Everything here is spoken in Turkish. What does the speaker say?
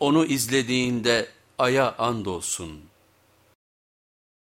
onu izlediğinde aya andolsun.